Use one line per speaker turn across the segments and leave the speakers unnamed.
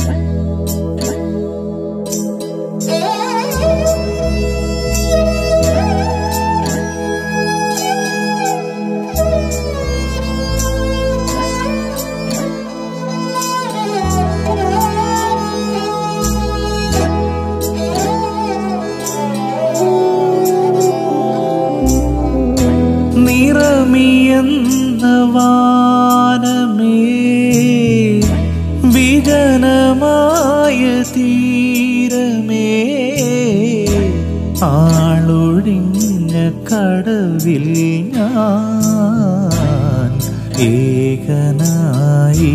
നിറമിയെന്ന ആളൊഴിഞ്ഞ കടവിൽ ഞാൻ ഏകനായി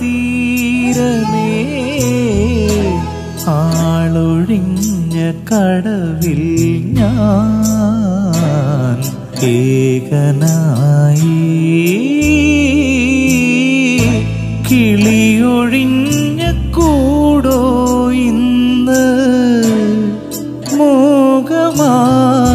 തീരമേ. ആളൊഴിഞ്ഞ കടവിൽ ഞാൻ ഏകനായി. കിളിയൊഴിഞ്ഞ കൂടോ ഇന്ന് മോഹമായി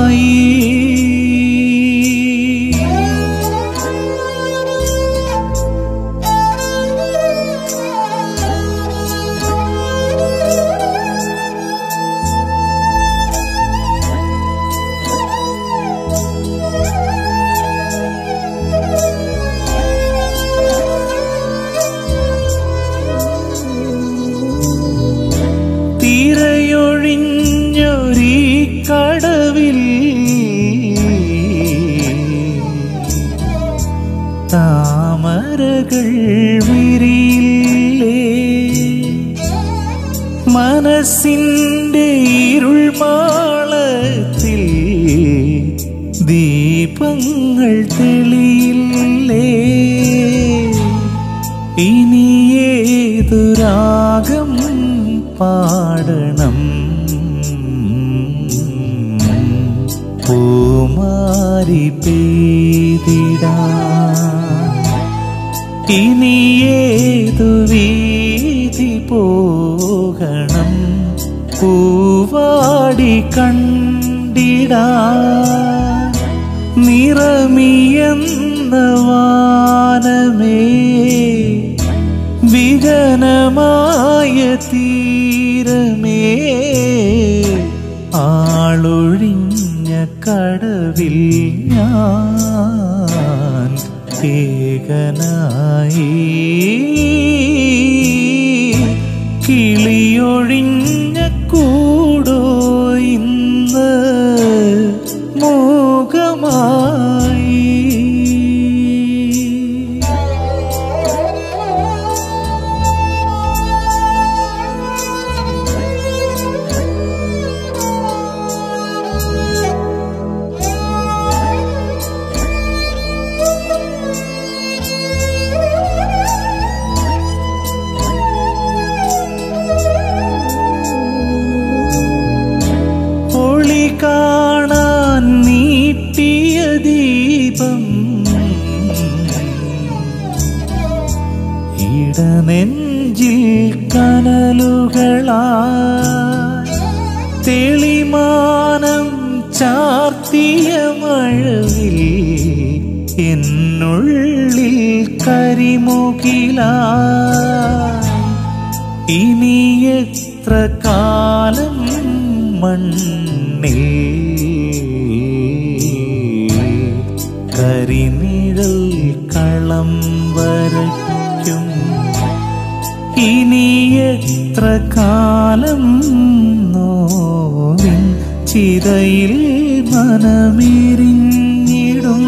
താമരകൾ വിരിയില്ലേ? മനസ്സിന്റെ ഇരുൾമാളത്തിൽ ദീപങ്ങൾ തെളിയില്ലേ? ഇനി ഏതു രാഗം പാടണം? പൂമാരി പെയ്തിടാ ഇനി ഏതു വീതി പോകണം പൂവാടി കണ്ടിടാ. നിറമിയെന്ന വാനമേ വിഘനമായ തീരമേ. ആളൊഴിഞ്ഞ കടവിൽ ഞാൻ ഏകനായി കിളിയൊഴിഞ്ഞ ഇടനെഞ്ചിൽ കനലുകളാ. തെളിമാനം ചാർത്തിയ മഴവിൽ എന്നുള്ളിൽ കരിമുകില. ഇനി എത്ര കാലം മണ്ണിൽ ഇനി എത്ര കാലം നോവിൻ ചിതയിൽ മനമെരിഞ്ഞിടും.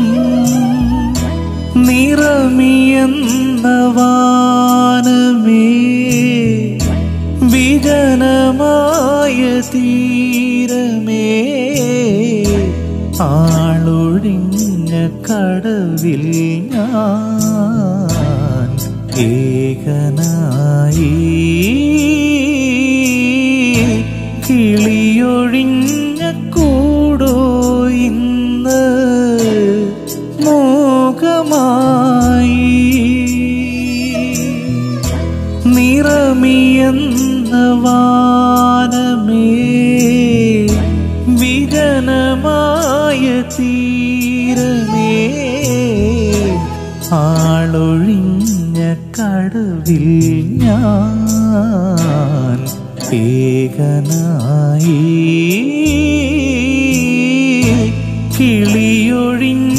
നിറമിയെന്ന വാനമേ വിജനമായ തീരമേ. ആളൊഴിഞ്ഞ കടവിൽ ഞാൻ ഏകനായി കിളിയൊഴിഞ്ഞ കൂടോ ഇന്ന് മോകമായി നിറമിയെന്ന വാന കടവിൽ ഞാൻ ഏകനായി. കിളിയൊഴിഞ്ഞ